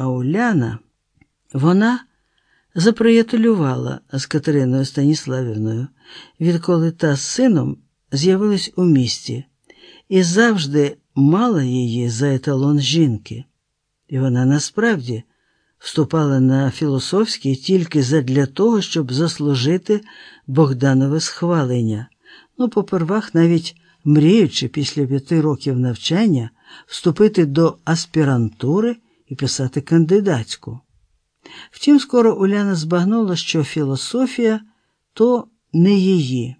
А Уляна, вона заприятелювала з Катериною Станіславівною, відколи та з сином з'явились у місті, і завжди мала її за еталон жінки. І вона насправді вступала на філософський тільки задля того, щоб заслужити Богданове схвалення. Ну, попервах, навіть мріючи після п'яти років навчання вступити до аспірантури і писати кандидатську. Втім, скоро Уляна збагнула, що філософія то не її.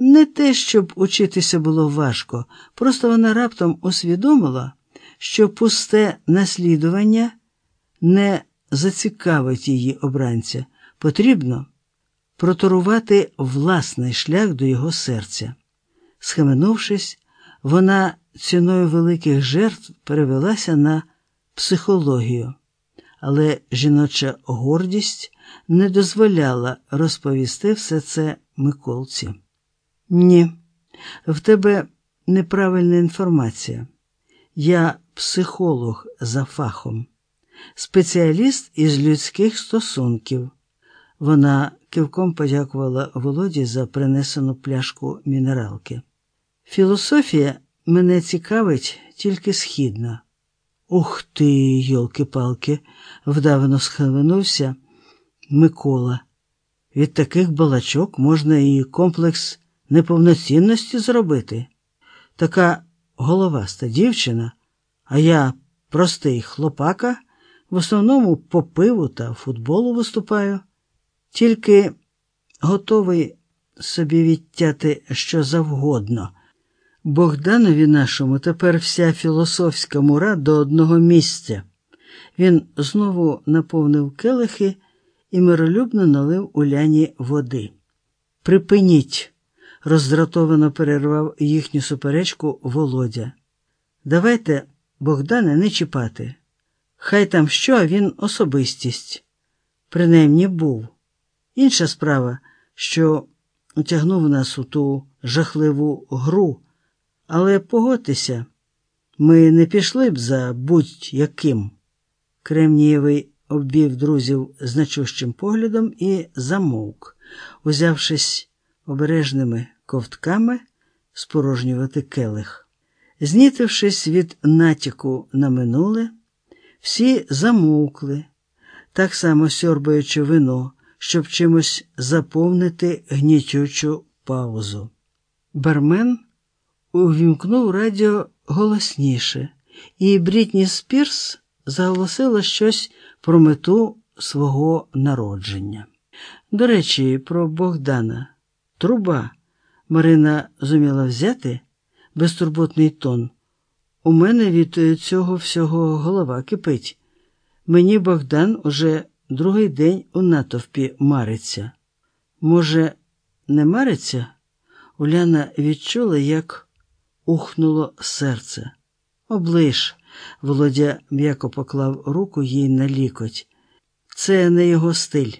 Не те, щоб учитися було важко, просто вона раптом усвідомила, що пусте наслідування не зацікавить її обранця. Потрібно проторувати власний шлях до його серця. Схаменувшись, вона ціною великих жертв перевелася на психологію, але жіноча гордість не дозволяла розповісти все це Миколці. Ні, в тебе неправильна інформація. Я психолог за фахом, спеціаліст із людських стосунків. Вона кивком подякувала Володі за принесену пляшку мінералки. Філософія мене цікавить тільки східна. Ух ти, йолки-палки, вдавано схаменувся Микола. Від таких балачок можна і комплекс неповноцінності зробити. Така головаста дівчина, а я простий хлопака, в основному по пиву та футболу виступаю, тільки готовий собі відтяти що завгодно. Богданові нашому тепер вся філософська мура до одного місця. Він знову наповнив келихи і миролюбно налив Уляні води. Припиніть, роздратовано перервав їхню суперечку Володя. Давайте, Богдане, не чіпати. Хай там що, а він особистість. Принаймні був. Інша справа, що утягнув нас у ту жахливу гру. Але погодьтеся, ми не пішли б за будь-яким. Кремнієвий обвів друзів значущим поглядом і замовк, узявшись обережними ковтками спорожнювати келих. Знітившись від натяку на минуле, всі замовкли, так само сьорбаючи вино, щоб чимось заповнити гнітючу паузу. Бармен увімкнув радіо голосніше, і Брітні Спірс заголосила щось про мету свого народження. До речі, про Богдана. Труба Марина зуміла взяти безтурботний тон. У мене від цього всього голова кипить. Мені Богдан уже другий день у натовпі мариться. Може, не мариться? Уляна відчула, як ухнуло серце. Оближ, Володя м'яко поклав руку їй на лікоть. Це не його стиль.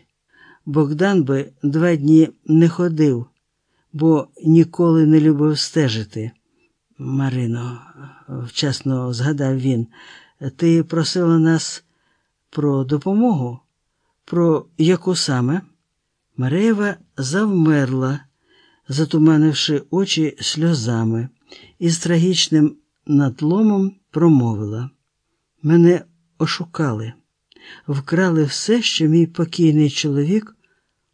Богдан би два дні не ходив, бо ніколи не любив стежити. Марино, вчасно згадав він, ти просила нас про допомогу? Про яку саме? Мареєва завмерла, затуманивши очі сльозами, і з трагічним надломом промовила. Мене ошукали, вкрали все, що мій покійний чоловік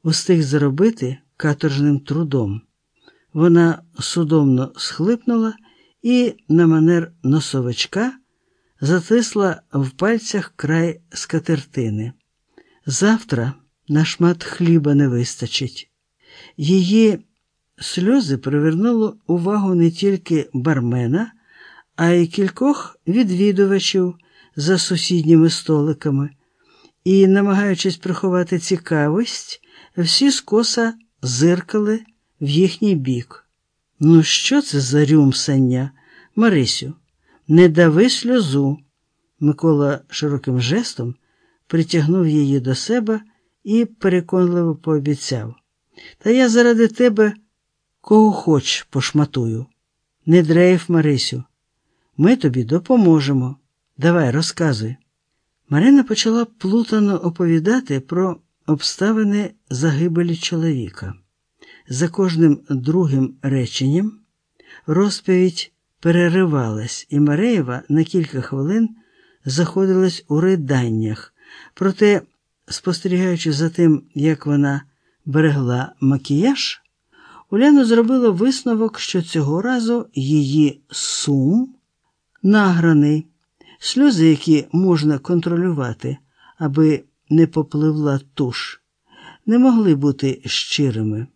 устиг зробити каторжним трудом. Вона судомно схлипнула і, на манер носовичка, затисла в пальцях край скатертини. Завтра на шмат хліба не вистачить. Її сльози привернули увагу не тільки бармена, а й кількох відвідувачів за сусідніми столиками, і, намагаючись приховати цікавість, всі скоса зиркали в їхній бік. Ну, що це за рюмсання, Марисю? Не дави сльозу. Микола широким жестом притягнув її до себе і переконливо пообіцяв. Та я заради тебе кого хоч пошматую. Не дрейф, Марисю. Ми тобі допоможемо. Давай, розказуй. Марина почала плутано оповідати про обставини загибелі чоловіка. За кожним другим реченням розповідь переривалась, і Мареєва на кілька хвилин заходилась у риданнях. Проте, спостерігаючи за тим, як вона берегла макіяж, Уляна зробила висновок, що цього разу її сум награний, сльози, які можна контролювати, аби не попливла туш, не могли бути щирими.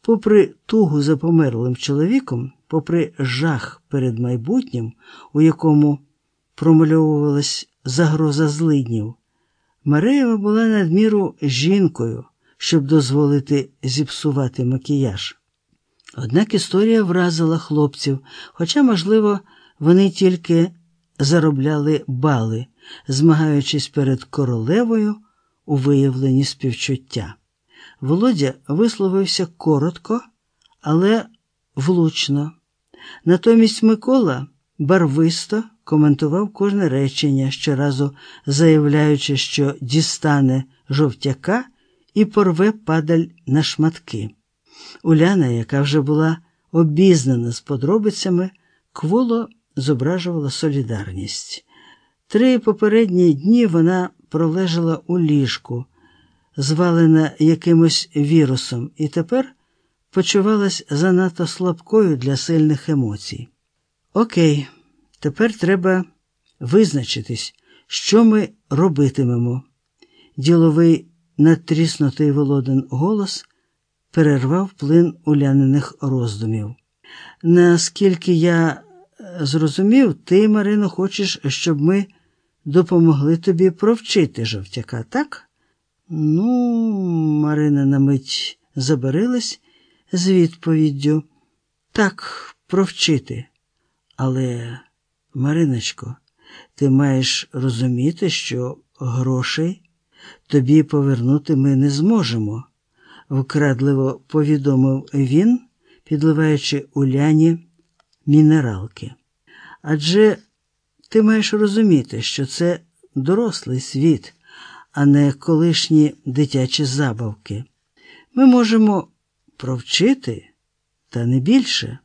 Попри тугу за померлим чоловіком, попри жах перед майбутнім, у якому промальовувалась загроза злиднів, Мареєва була надміру жінкою, щоб дозволити зіпсувати макіяж. Однак історія вразила хлопців, хоча, можливо, вони тільки заробляли бали, змагаючись перед королевою у виявленні співчуття. Володя висловився коротко, але влучно. Натомість Микола барвисто коментував кожне речення, щоразу заявляючи, що дістане жовтяка і порве падаль на шматки. Уляна, яка вже була обізнана з подробицями, кволо зображувала солідарність. Три попередні дні вона пролежала у ліжку, звалена якимось вірусом, і тепер почувалась занадто слабкою для сильних емоцій. Окей, тепер треба визначитись, що ми робитимемо. Діловий надтріснутий Володин голос перервав плин уляниних роздумів. Наскільки я зрозумів, ти, Марино, хочеш, щоб ми допомогли тобі провчити жовтяка, так? Ну, Марина на мить забарилась з відповіддю. Так, провчити. Але, Мариночко, ти маєш розуміти, що грошей тобі повернути ми не зможемо, вкрадливо повідомив він, підливаючи Уляні мінералки. Адже ти маєш розуміти, що це дорослий світ, а не колишні дитячі забавки. Ми можемо провчити, та не більше.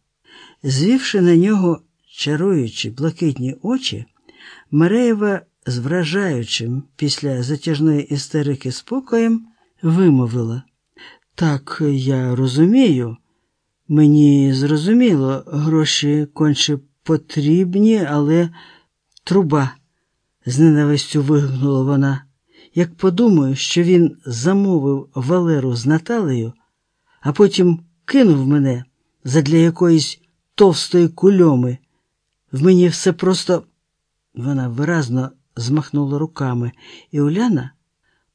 Звівши на нього чаруючі блакитні очі, Мареєва з вражаючим після затяжної істерики спокоєм вимовила. Так, я розумію. Мені зрозуміло, гроші конче потрібні, але труба, з ненавистю вигукнула вона. Як подумаю, що він замовив Валеру з Наталею, а потім кинув мене задля якоїсь товстої кульоми. В мені все просто. Вона виразно змахнула руками, і Уляна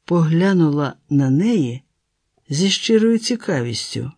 поглянула на неї зі щирою цікавістю.